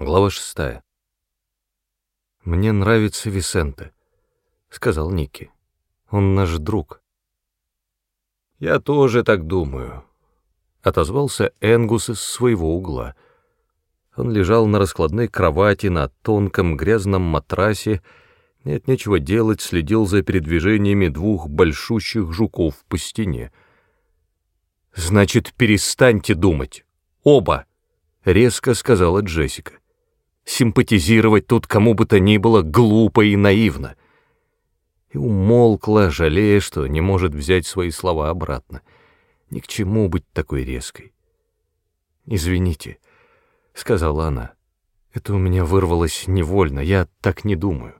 Глава шестая. «Мне нравится Висенте», — сказал Ники. «Он наш друг». «Я тоже так думаю», — отозвался Энгус из своего угла. Он лежал на раскладной кровати на тонком грязном матрасе, нет нечего делать, следил за передвижениями двух большущих жуков по стене. «Значит, перестаньте думать. Оба!» — резко сказала Джессика. «Симпатизировать тут кому бы то ни было глупо и наивно». И умолкла, жалея, что не может взять свои слова обратно. Ни к чему быть такой резкой. «Извините», — сказала она. «Это у меня вырвалось невольно, я так не думаю».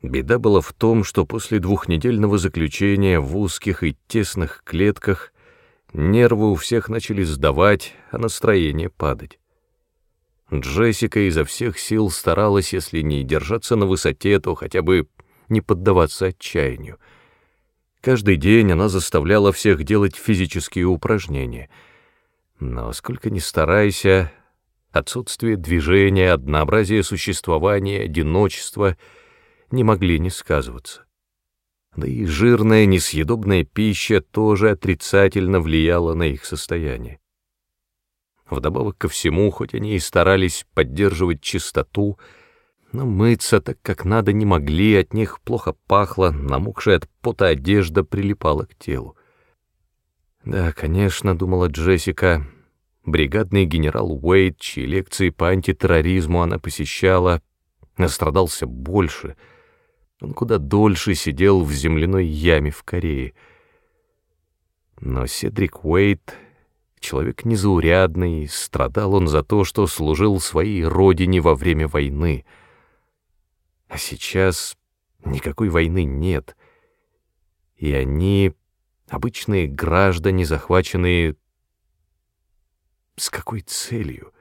Беда была в том, что после двухнедельного заключения в узких и тесных клетках нервы у всех начали сдавать, а настроение падать. Джессика изо всех сил старалась, если не держаться на высоте, то хотя бы не поддаваться отчаянию. Каждый день она заставляла всех делать физические упражнения. Но сколько ни старайся, отсутствие движения, однообразие существования, одиночество — не могли не сказываться. Да и жирная, несъедобная пища тоже отрицательно влияла на их состояние. Вдобавок ко всему, хоть они и старались поддерживать чистоту, но мыться так как надо не могли, от них плохо пахло, намокшая от пота одежда прилипала к телу. Да, конечно, думала Джессика, бригадный генерал Уэйд, чьи лекции по антитерроризму она посещала, настрадался больше — он куда дольше сидел в земляной яме в Корее. Но Седрик Уэйт — человек незаурядный, страдал он за то, что служил своей родине во время войны. А сейчас никакой войны нет. И они — обычные граждане, захваченные... С какой целью?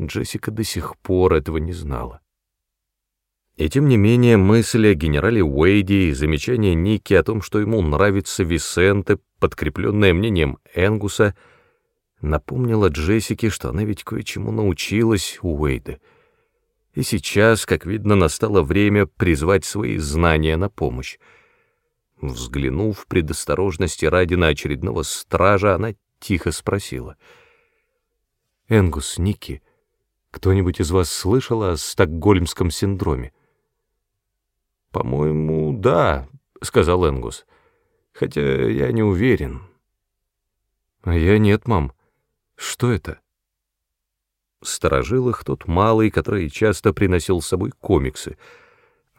Джессика до сих пор этого не знала. И тем не менее мысль о генерале Уэйди и замечание Ники о том, что ему нравится Висенте, подкрепленное мнением Энгуса, напомнила Джессике, что она ведь кое-чему научилась у Уэйда. И сейчас, как видно, настало время призвать свои знания на помощь. Взглянув предосторожности ради на очередного стража, она тихо спросила. «Энгус, Ники, кто-нибудь из вас слышал о стокгольмском синдроме?» «По-моему, да», — сказал Энгус. «Хотя я не уверен». «А я нет, мам. Что это?» Сторожил их тот малый, который часто приносил с собой комиксы.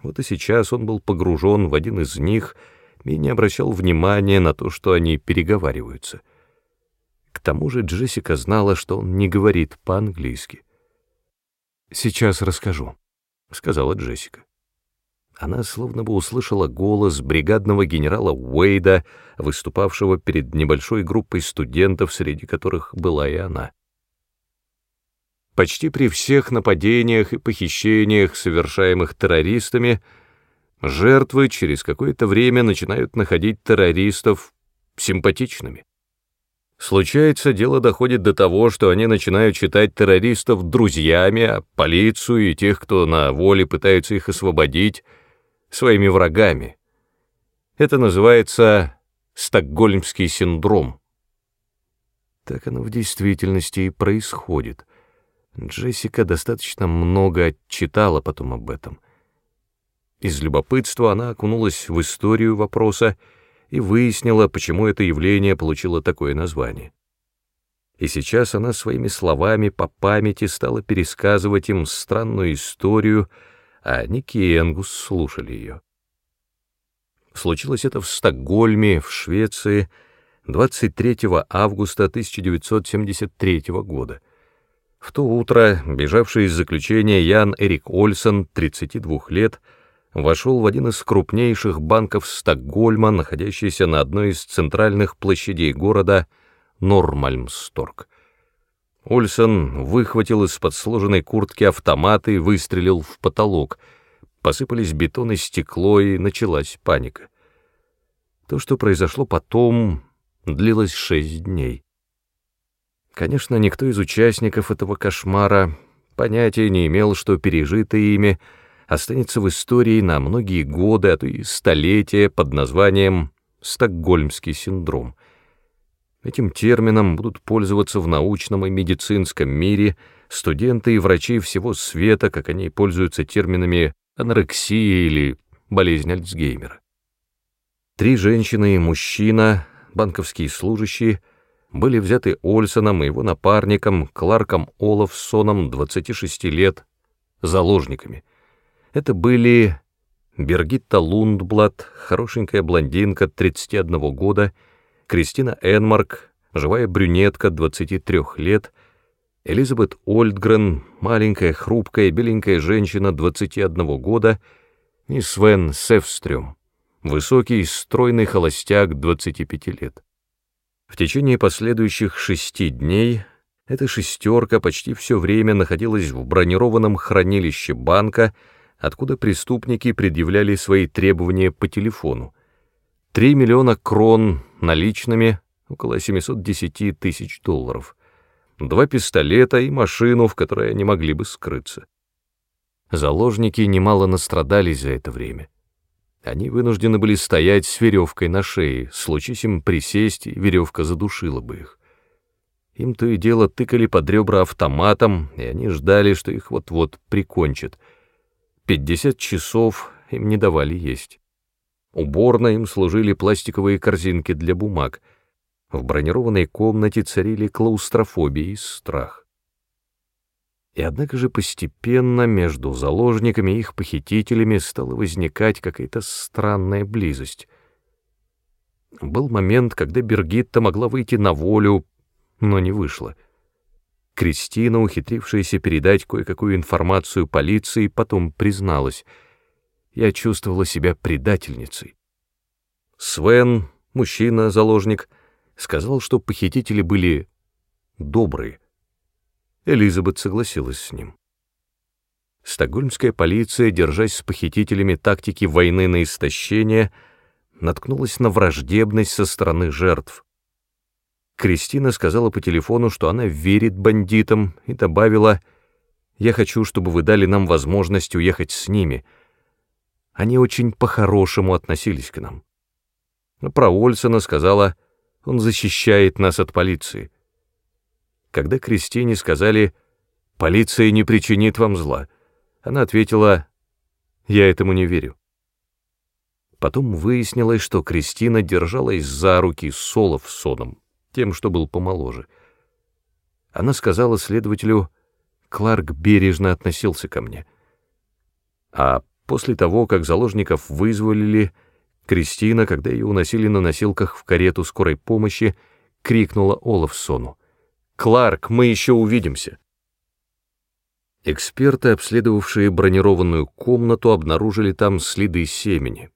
Вот и сейчас он был погружен в один из них и не обращал внимания на то, что они переговариваются. К тому же Джессика знала, что он не говорит по-английски. «Сейчас расскажу», — сказала Джессика она словно бы услышала голос бригадного генерала Уэйда, выступавшего перед небольшой группой студентов, среди которых была и она. Почти при всех нападениях и похищениях, совершаемых террористами, жертвы через какое-то время начинают находить террористов симпатичными. Случается, дело доходит до того, что они начинают считать террористов друзьями, а полицию и тех, кто на воле пытается их освободить, своими врагами. Это называется стокгольмский синдром. Так оно в действительности и происходит. Джессика достаточно много читала потом об этом. Из любопытства она окунулась в историю вопроса и выяснила, почему это явление получило такое название. И сейчас она своими словами по памяти стала пересказывать им странную историю, а Ники и Энгус слушали ее. Случилось это в Стокгольме, в Швеции, 23 августа 1973 года. В то утро бежавший из заключения Ян Эрик Ольсен, 32 лет, вошел в один из крупнейших банков Стокгольма, находящийся на одной из центральных площадей города Нормальмсторг. Ольсон выхватил из-под сложенной куртки автомат и выстрелил в потолок. Посыпались бетон и стекло, и началась паника. То, что произошло потом, длилось шесть дней. Конечно, никто из участников этого кошмара понятия не имел, что пережитое ими останется в истории на многие годы, а то и столетия под названием «Стокгольмский синдром». Этим термином будут пользоваться в научном и медицинском мире студенты и врачи всего света, как они пользуются терминами анорексия или болезнь Альцгеймера. Три женщины и мужчина, банковские служащие, были взяты Ольсоном и его напарником Кларком Олафсоном, 26 лет, заложниками. Это были Бергитта Лундблад, хорошенькая блондинка 31 года, Кристина Энмарк, живая брюнетка 23 лет, Элизабет Ольдгрен, маленькая, хрупкая, беленькая женщина 21 года и Свен Севстрюм, высокий, стройный холостяк 25 лет. В течение последующих шести дней эта шестерка почти все время находилась в бронированном хранилище банка, откуда преступники предъявляли свои требования по телефону. Три миллиона крон наличными, около 710 тысяч долларов, два пистолета и машину, в которой они могли бы скрыться. Заложники немало настрадались за это время. Они вынуждены были стоять с веревкой на шее, случись им присесть, и веревка задушила бы их. Им то и дело тыкали под ребра автоматом, и они ждали, что их вот-вот прикончат. Пятьдесят часов им не давали есть. Уборно им служили пластиковые корзинки для бумаг. В бронированной комнате царили клаустрофобия и страх. И однако же постепенно между заложниками и их похитителями стала возникать какая-то странная близость. Был момент, когда Бергитта могла выйти на волю, но не вышла. Кристина, ухитрившаяся передать кое-какую информацию полиции, потом призналась. Я чувствовала себя предательницей. Свен, мужчина-заложник, сказал, что похитители были добрые. Элизабет согласилась с ним. Стокгольмская полиция, держась с похитителями тактики войны на истощение, наткнулась на враждебность со стороны жертв. Кристина сказала по телефону, что она верит бандитам, и добавила, «Я хочу, чтобы вы дали нам возможность уехать с ними. Они очень по-хорошему относились к нам». Про Ольсона сказала, «Он защищает нас от полиции». Когда Кристине сказали «Полиция не причинит вам зла», она ответила «Я этому не верю». Потом выяснилось, что Кристина держалась за руки с Соловсоном, тем, что был помоложе. Она сказала следователю «Кларк бережно относился ко мне». А после того, как заложников вызволили, Кристина, когда ее уносили на носилках в карету скорой помощи, крикнула Олафсону. Кларк, мы еще увидимся. Эксперты, обследовавшие бронированную комнату, обнаружили там следы семени.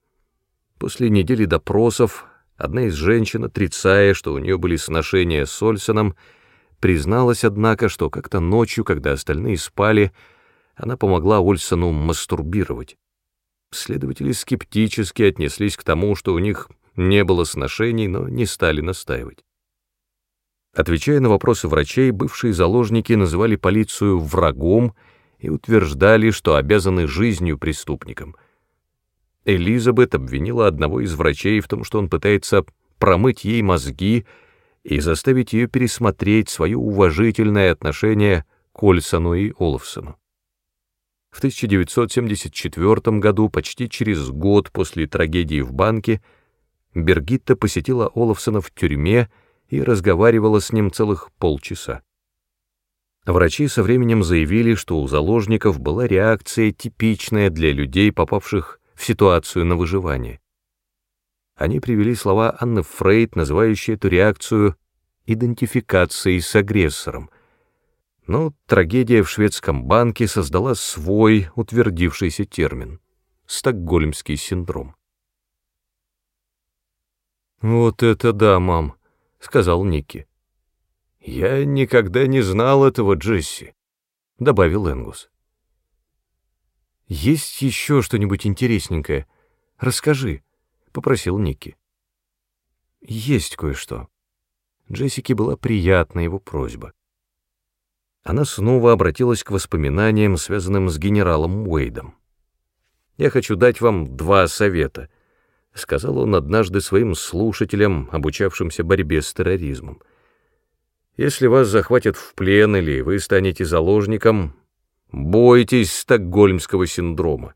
После недели допросов одна из женщин, отрицая, что у нее были сношения с Ольсоном, призналась, однако, что как-то ночью, когда остальные спали, она помогла Ольсону мастурбировать. Следователи скептически отнеслись к тому, что у них не было сношений, но не стали настаивать. Отвечая на вопросы врачей, бывшие заложники называли полицию врагом и утверждали, что обязаны жизнью преступникам. Элизабет обвинила одного из врачей в том, что он пытается промыть ей мозги и заставить ее пересмотреть свое уважительное отношение к Ольсону и Олафсону. В 1974 году, почти через год после трагедии в банке, Бергитта посетила Олафсона в тюрьме и разговаривала с ним целых полчаса. Врачи со временем заявили, что у заложников была реакция, типичная для людей, попавших в ситуацию на выживание. Они привели слова Анны Фрейд, называющие эту реакцию идентификацией с агрессором. Но трагедия в шведском банке создала свой утвердившийся термин — стокгольмский синдром. «Вот это да, мам!» — сказал Ники. «Я никогда не знал этого Джесси», — добавил Энгус. «Есть еще что-нибудь интересненькое? Расскажи», — попросил Ники. «Есть кое-что». Джессике была приятна его просьба. Она снова обратилась к воспоминаниям, связанным с генералом Уэйдом. «Я хочу дать вам два совета», — сказал он однажды своим слушателям, обучавшимся борьбе с терроризмом. «Если вас захватят в плен или вы станете заложником, бойтесь стокгольмского синдрома.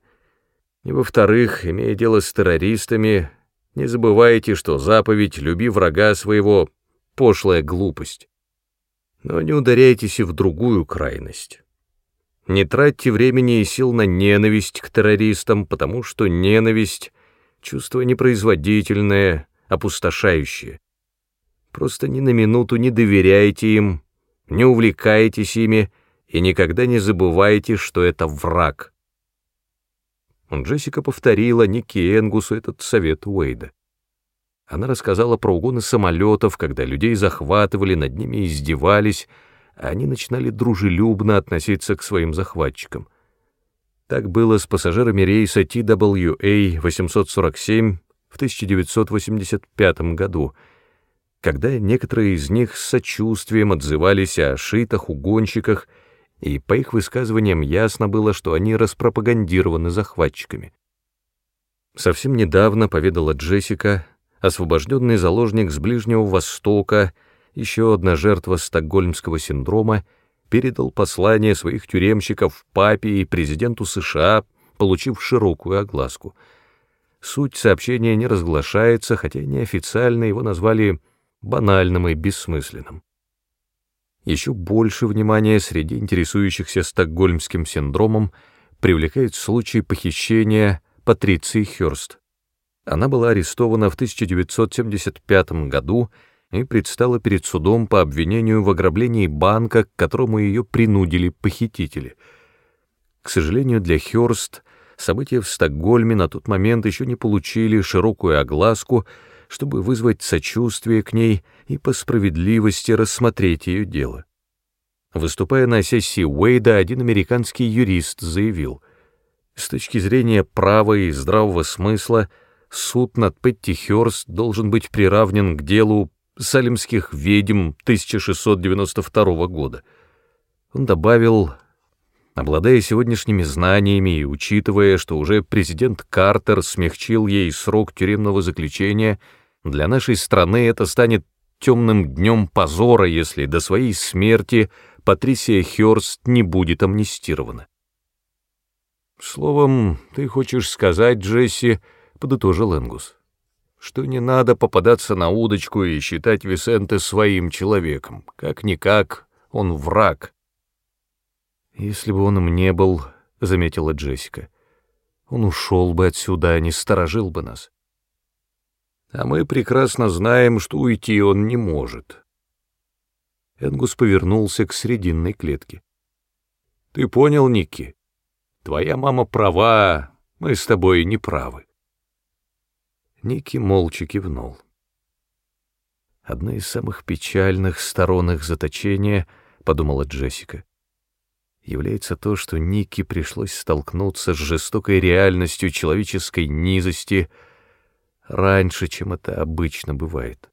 И во-вторых, имея дело с террористами, не забывайте, что заповедь «люби врага своего» — пошлая глупость. Но не ударяйтесь и в другую крайность. Не тратьте времени и сил на ненависть к террористам, потому что ненависть — чувство непроизводительное, опустошающее. Просто ни на минуту не доверяйте им, не увлекайтесь ими и никогда не забывайте, что это враг. Джессика повторила Никки Энгусу этот совет Уэйда. Она рассказала про угоны самолетов, когда людей захватывали, над ними издевались, а они начинали дружелюбно относиться к своим захватчикам. Так было с пассажирами рейса TWA-847 в 1985 году, когда некоторые из них с сочувствием отзывались о шитах-угонщиках и по их высказываниям ясно было, что они распропагандированы захватчиками. Совсем недавно, поведала Джессика, освобожденный заложник с Ближнего Востока, еще одна жертва стокгольмского синдрома, передал послание своих тюремщиков папе и президенту США, получив широкую огласку. Суть сообщения не разглашается, хотя неофициально его назвали банальным и бессмысленным. Еще больше внимания среди интересующихся стокгольмским синдромом привлекает случай похищения Патриции Хёрст. Она была арестована в 1975 году и предстала перед судом по обвинению в ограблении банка, к которому ее принудили похитители. К сожалению для Хёрст, события в Стокгольме на тот момент еще не получили широкую огласку, чтобы вызвать сочувствие к ней и по справедливости рассмотреть ее дело. Выступая на сессии Уэйда, один американский юрист заявил, с точки зрения права и здравого смысла, суд над Петти Хёрст должен быть приравнен к делу салимских ведьм 1692 года. Он добавил, обладая сегодняшними знаниями и учитывая, что уже президент Картер смягчил ей срок тюремного заключения, для нашей страны это станет темным днем позора, если до своей смерти Патрисия Хёрст не будет амнистирована. «Словом, ты хочешь сказать, Джесси, — подытожил Энгус, — что не надо попадаться на удочку и считать Висенте своим человеком. Как-никак он враг». «Если бы он им не был, — заметила Джессика, — он ушел бы отсюда, а не сторожил бы нас» а мы прекрасно знаем, что уйти он не может. Энгус повернулся к срединной клетке. «Ты понял, Никки? Твоя мама права, мы с тобой не правы». Никки молча кивнул. «Одна из самых печальных сторон их заточения, — подумала Джессика, — является то, что Никки пришлось столкнуться с жестокой реальностью человеческой низости — раньше, чем это обычно бывает.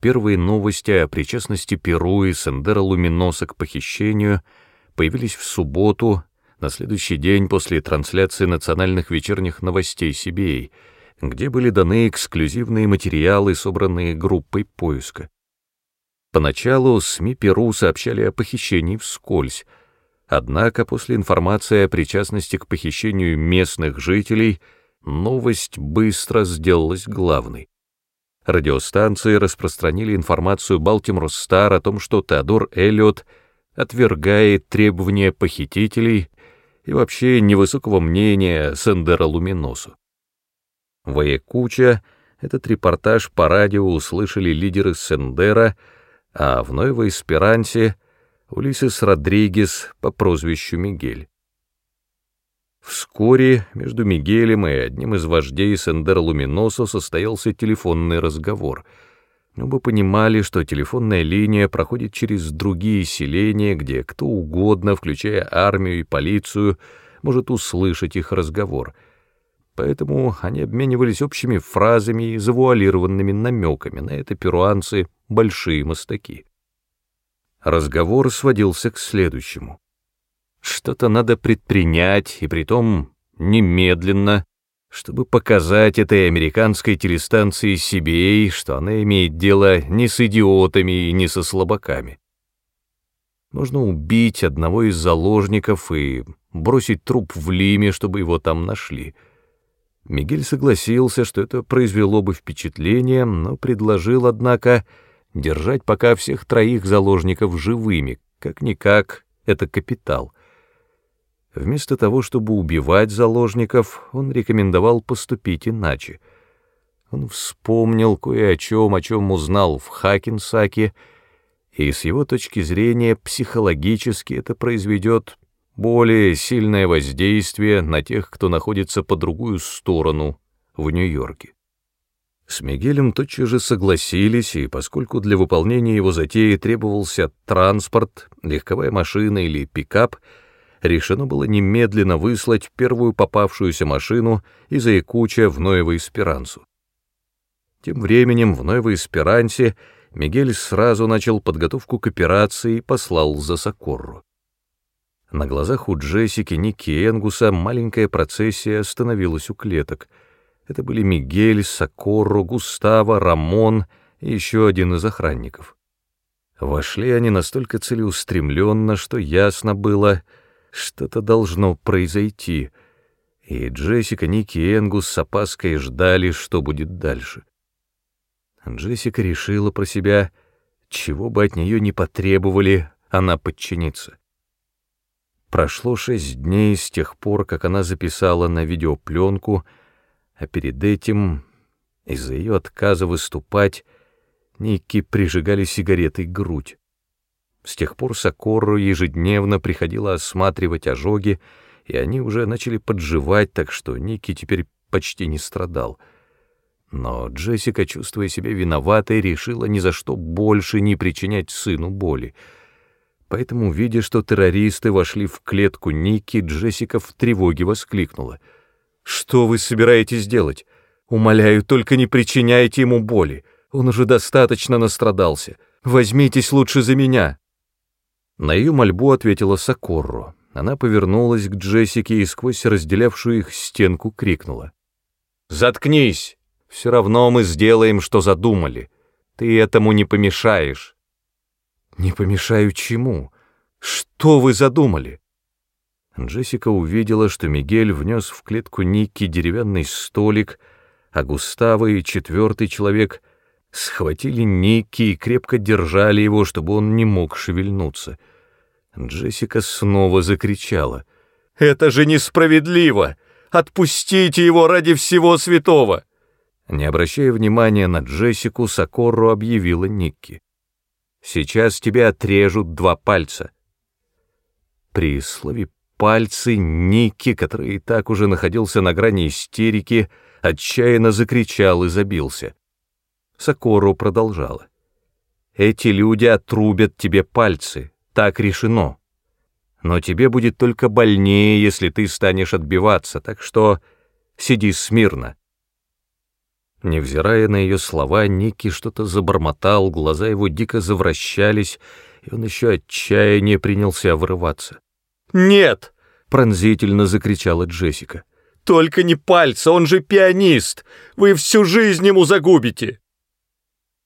Первые новости о причастности Перу и Сендера Луминоса к похищению появились в субботу, на следующий день после трансляции национальных вечерних новостей Сибей, где были даны эксклюзивные материалы, собранные группой поиска. Поначалу СМИ Перу сообщали о похищении вскользь, однако после информации о причастности к похищению местных жителей — новость быстро сделалась главной. Радиостанции распространили информацию Балтимор Стар о том, что Теодор Эллиот отвергает требования похитителей и вообще невысокого мнения Сендера Луминосу. В Аякуча этот репортаж по радио услышали лидеры Сендера, а в Новой Эсперансе — Улисес Родригес по прозвищу Мигель. Вскоре между Мигелем и одним из вождей Сендер Луминосо состоялся телефонный разговор. Оба понимали, что телефонная линия проходит через другие селения, где кто угодно, включая армию и полицию, может услышать их разговор. Поэтому они обменивались общими фразами и завуалированными намеками, на это перуанцы — большие мастаки. разговор сводился к следующему. Что-то надо предпринять, и притом немедленно, чтобы показать этой американской телестанции CBA, что она имеет дело не с идиотами и не со слабаками. Нужно убить одного из заложников и бросить труп в Лиме, чтобы его там нашли. Мигель согласился, что это произвело бы впечатление, но предложил, однако, держать пока всех троих заложников живыми, как-никак это капитал. Вместо того, чтобы убивать заложников, он рекомендовал поступить иначе. Он вспомнил кое о чем, о чем узнал в Хакенсаке, и с его точки зрения психологически это произведет более сильное воздействие на тех, кто находится по другую сторону в Нью-Йорке. С Мигелем тотчас же согласились, и поскольку для выполнения его затеи требовался транспорт, легковая машина или пикап, решено было немедленно выслать первую попавшуюся машину из Якуча в Ноево-Эсперансу. Тем временем в Ноево-Эсперансе Мигель сразу начал подготовку к операции и послал за Сокорру. На глазах у Джессики, Ники и Энгуса маленькая процессия остановилась у клеток. Это были Мигель, Сокорро, Густаво, Рамон и еще один из охранников. Вошли они настолько целеустремленно, что ясно было, что-то должно произойти, и Джессика, Ники и Энгус с опаской ждали, что будет дальше. Джессика решила про себя, чего бы от нее не потребовали, она подчинится. Прошло шесть дней с тех пор, как она записала на видеопленку, а перед этим, из-за ее отказа выступать, Ники прижигали сигаретой грудь. С тех пор Сокорру ежедневно приходила осматривать ожоги, и они уже начали подживать, так что Ники теперь почти не страдал. Но Джессика, чувствуя себя виноватой, решила ни за что больше не причинять сыну боли — Поэтому, видя, что террористы вошли в клетку Ники, Джессика в тревоге воскликнула. «Что вы собираетесь делать? Умоляю, только не причиняйте ему боли. Он уже достаточно настрадался. Возьмитесь лучше за меня». На ее мольбу ответила Сокорро. Она повернулась к Джессике и сквозь разделявшую их стенку крикнула. «Заткнись! Все равно мы сделаем, что задумали. Ты этому не помешаешь». «Не помешаю чему? Что вы задумали?» Джессика увидела, что Мигель внес в клетку Никки деревянный столик, а Густаво и четвертый человек схватили Никки и крепко держали его, чтобы он не мог шевельнуться. Джессика снова закричала. «Это же несправедливо! Отпустите его ради всего святого!» Не обращая внимания на Джессику, Сокорро объявила Никки. Сейчас тебе отрежут два пальца. При слове «пальцы» Ники, который и так уже находился на грани истерики, отчаянно закричал и забился. Сокору продолжала. «Эти люди отрубят тебе пальцы, так решено. Но тебе будет только больнее, если ты станешь отбиваться, так что сиди смирно». Невзирая на ее слова, Ники что-то забормотал, глаза его дико завращались, и он еще отчаяние принялся вырываться. «Нет!» — пронзительно закричала Джессика. «Только не пальца, он же пианист! Вы всю жизнь ему загубите!»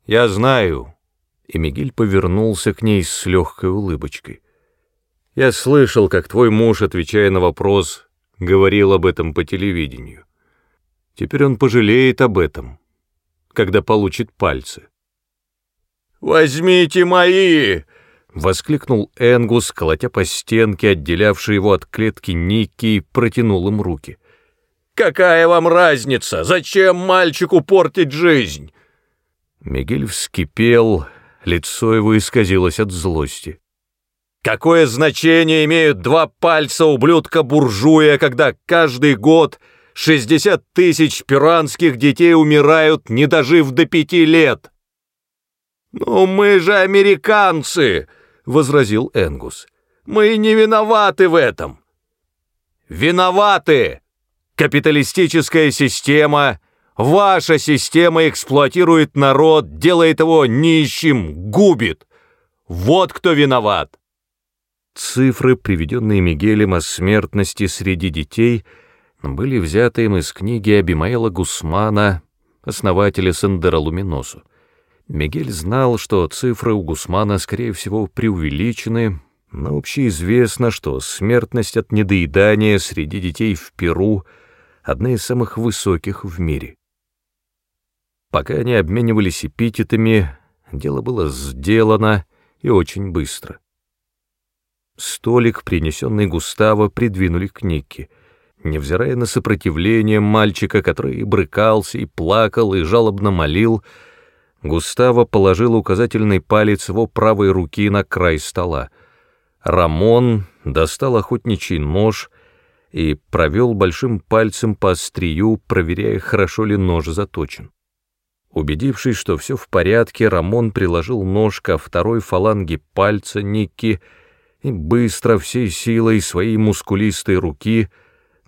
«Я знаю», — и Мигель повернулся к ней с легкой улыбочкой. «Я слышал, как твой муж, отвечая на вопрос, говорил об этом по телевидению. Теперь он пожалеет об этом, когда получит пальцы. «Возьмите мои!» — воскликнул Энгус, колотя по стенке, отделявшей его от клетки Никки, и протянул им руки. «Какая вам разница? Зачем мальчику портить жизнь?» Мигель вскипел, лицо его исказилось от злости. «Какое значение имеют два пальца ублюдка-буржуя, когда каждый год 60 тысяч пиранских детей умирают, не дожив до пяти лет. «Ну мы же американцы!» — возразил Энгус. «Мы не виноваты в этом!» «Виноваты! Капиталистическая система, ваша система эксплуатирует народ, делает его нищим, губит. Вот кто виноват!» Цифры, приведенные Мигелем о смертности среди детей, были взяты им из книги Абимаэла Гусмана, основателя Сендера Луминосу. Мигель знал, что цифры у Гусмана, скорее всего, преувеличены, но общеизвестно, что смертность от недоедания среди детей в Перу одна из самых высоких в мире. Пока они обменивались эпитетами, дело было сделано и очень быстро. Столик, принесенный Густаво, придвинули к Никке. Невзирая на сопротивление мальчика, который и брыкался, и плакал, и жалобно молил, Густаво положил указательный палец его правой руки на край стола. Рамон достал охотничий нож и провел большим пальцем по острию, проверяя, хорошо ли нож заточен. Убедившись, что все в порядке, Рамон приложил нож ко второй фаланге пальца Никки и быстро всей силой своей мускулистой руки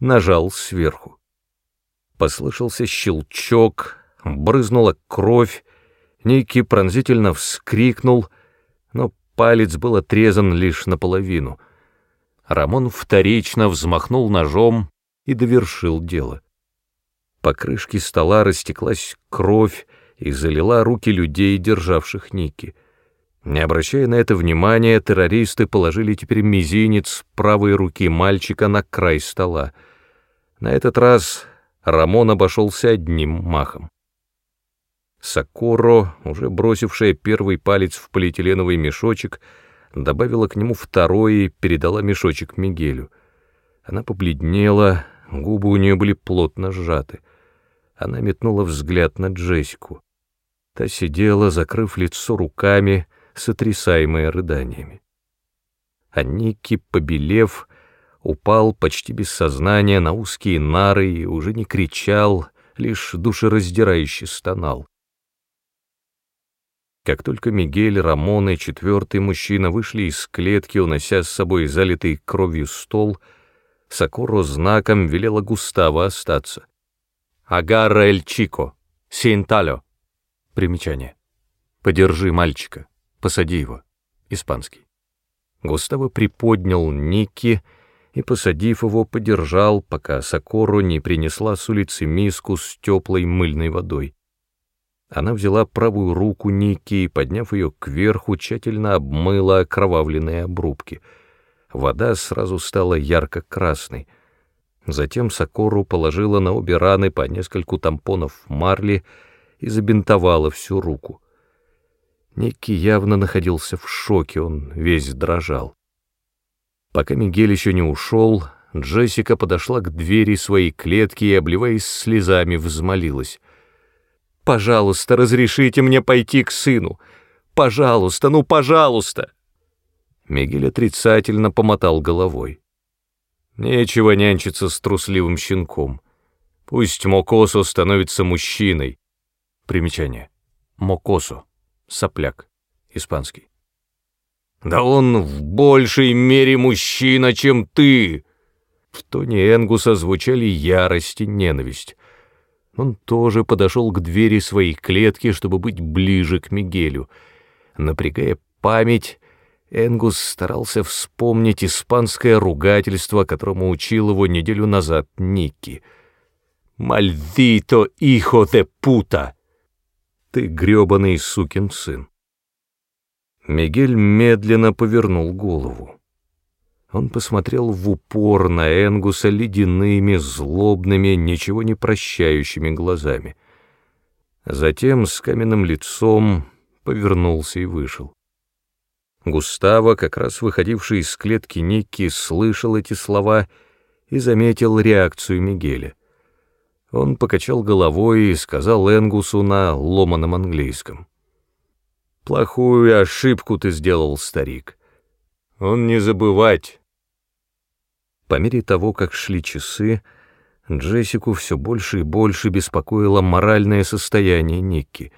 нажал сверху. Послышался щелчок, брызнула кровь, Ники пронзительно вскрикнул, но палец был отрезан лишь наполовину. Рамон вторично взмахнул ножом и довершил дело. По крышке стола растеклась кровь и залила руки людей, державших Ники. Не обращая на это внимания, террористы положили теперь мизинец правой руки мальчика на край стола. На этот раз Рамон обошелся одним махом. Сакуро, уже бросившая первый палец в полиэтиленовый мешочек, добавила к нему второй и передала мешочек Мигелю. Она побледнела, губы у нее были плотно сжаты. Она метнула взгляд на Джессику. Та сидела, закрыв лицо руками, сотрясаемая рыданиями. А Ники, побелев, упал почти без сознания на узкие нары и уже не кричал, лишь душераздирающе стонал. Как только Мигель, Рамон и четвертый мужчина вышли из клетки, унося с собой залитый кровью стол, Сокоро знаком велела Густаво остаться. «Агарра эль Чико, синталё». Примечание. «Подержи мальчика, посади его». Испанский. Густаво приподнял Ники и, посадив его, подержал, пока Сокору не принесла с улицы миску с теплой мыльной водой. Она взяла правую руку Ники и, подняв ее кверху, тщательно обмыла окровавленные обрубки. Вода сразу стала ярко-красной. Затем Сокору положила на обе раны по нескольку тампонов марли и забинтовала всю руку. Ники явно находился в шоке, он весь дрожал. Пока Мигель еще не ушел, Джессика подошла к двери своей клетки и, обливаясь слезами, взмолилась. Пожалуйста, разрешите мне пойти к сыну. Пожалуйста, ну, пожалуйста!» Мигель отрицательно помотал головой. «Нечего нянчиться с трусливым щенком. Пусть Мокосо становится мужчиной». Примечание. Мокосо. Сопляк. Испанский. «Да он в большей мере мужчина, чем ты!» В тоне Энгуса звучали ярость и ненависть. Он тоже подошел к двери своей клетки, чтобы быть ближе к Мигелю. Напрягая память, Энгус старался вспомнить испанское ругательство, которому учил его неделю назад Никки. «Мальдито, ихо де пута!» «Ты грёбаный сукин сын!» Мигель медленно повернул голову. Он посмотрел в упор на Энгуса ледяными, злобными, ничего не прощающими глазами. Затем с каменным лицом повернулся и вышел. Густаво, как раз выходивший из клетки Никки, слышал эти слова и заметил реакцию Мигеля. Он покачал головой и сказал Энгусу на ломаном английском. «Плохую ошибку ты сделал, старик. Он не забывать, по мере того, как шли часы, Джессику все больше и больше беспокоило моральное состояние Никки.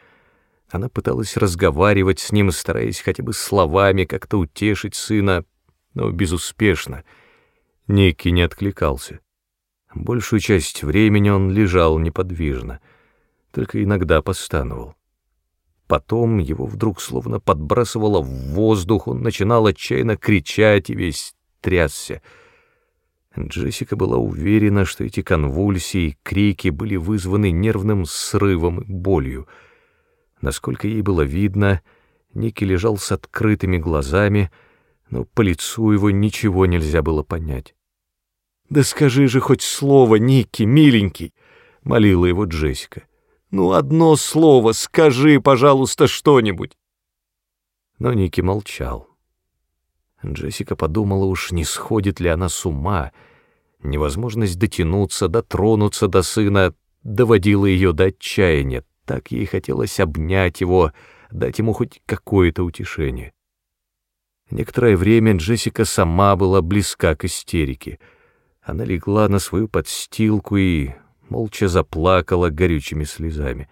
Она пыталась разговаривать с ним, стараясь хотя бы словами как-то утешить сына, но безуспешно. Никки не откликался. Большую часть времени он лежал неподвижно, только иногда постановал. Потом его вдруг словно подбрасывало в воздух, он начинал отчаянно кричать и весь трясся. Джессика была уверена, что эти конвульсии и крики были вызваны нервным срывом и болью. Насколько ей было видно, Ники лежал с открытыми глазами, но по лицу его ничего нельзя было понять. «Да скажи же хоть слово, Ники, миленький!» — молила его Джессика. «Ну, одно слово, скажи, пожалуйста, что-нибудь!» Но Ники молчал. Джессика подумала, уж не сходит ли она с ума. Невозможность дотянуться, дотронуться до сына доводила ее до отчаяния. Так ей хотелось обнять его, дать ему хоть какое-то утешение. Некоторое время Джессика сама была близка к истерике — она легла на свою подстилку и молча заплакала горючими слезами.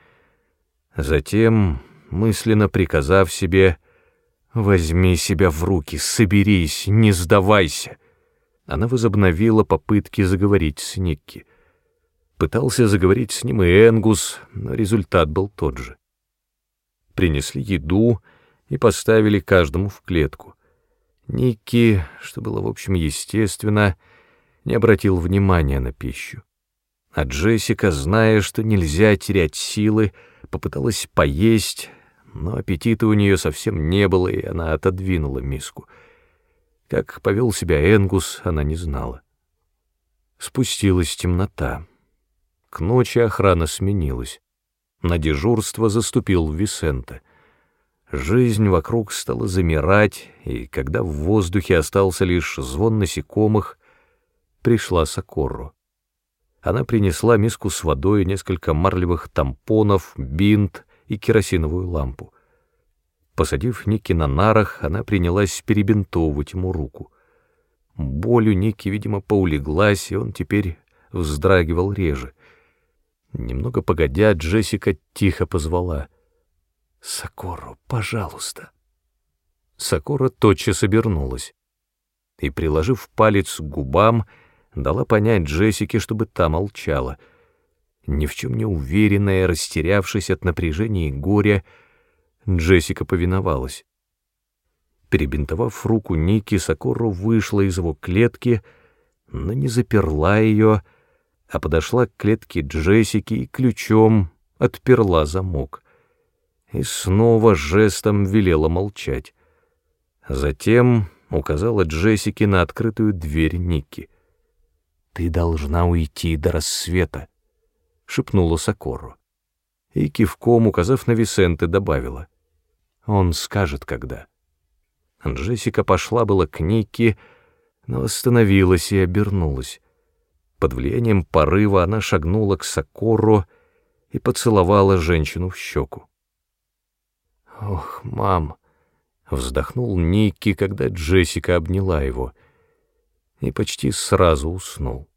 Затем, мысленно приказав себе «Возьми себя в руки, соберись, не сдавайся», она возобновила попытки заговорить с Никки. Пытался заговорить с ним и Энгус, но результат был тот же. Принесли еду и поставили каждому в клетку. Никки, что было в общем естественно, — не обратил внимания на пищу. А Джессика, зная, что нельзя терять силы, попыталась поесть, но аппетита у нее совсем не было, и она отодвинула миску. Как повел себя Энгус, она не знала. Спустилась темнота. К ночи охрана сменилась. На дежурство заступил Висента. Жизнь вокруг стала замирать, и когда в воздухе остался лишь звон насекомых, пришла Сокорру. Она принесла миску с водой, несколько марлевых тампонов, бинт и керосиновую лампу. Посадив Ники на нарах, она принялась перебинтовывать ему руку. Боль у Ники, видимо, поулеглась, и он теперь вздрагивал реже. Немного погодя, Джессика тихо позвала. «Сокору, пожалуйста». Сокора тотчас обернулась и, приложив палец к губам, дала понять Джессике, чтобы та молчала. Ни в чем не уверенная, растерявшись от напряжения и горя, Джессика повиновалась. Перебинтовав руку Ники, Сокору вышла из его клетки, но не заперла ее, а подошла к клетке Джессики и ключом отперла замок. И снова жестом велела молчать. Затем указала Джессике на открытую дверь Ники — «Ты должна уйти до рассвета», — шепнула Сокору. И кивком, указав на Висенте, добавила. «Он скажет, когда». Джессика пошла было к Нике, но остановилась и обернулась. Под влиянием порыва она шагнула к Сокору и поцеловала женщину в щеку. «Ох, мам!» — вздохнул Никки, когда Джессика обняла его — и почти сразу уснул.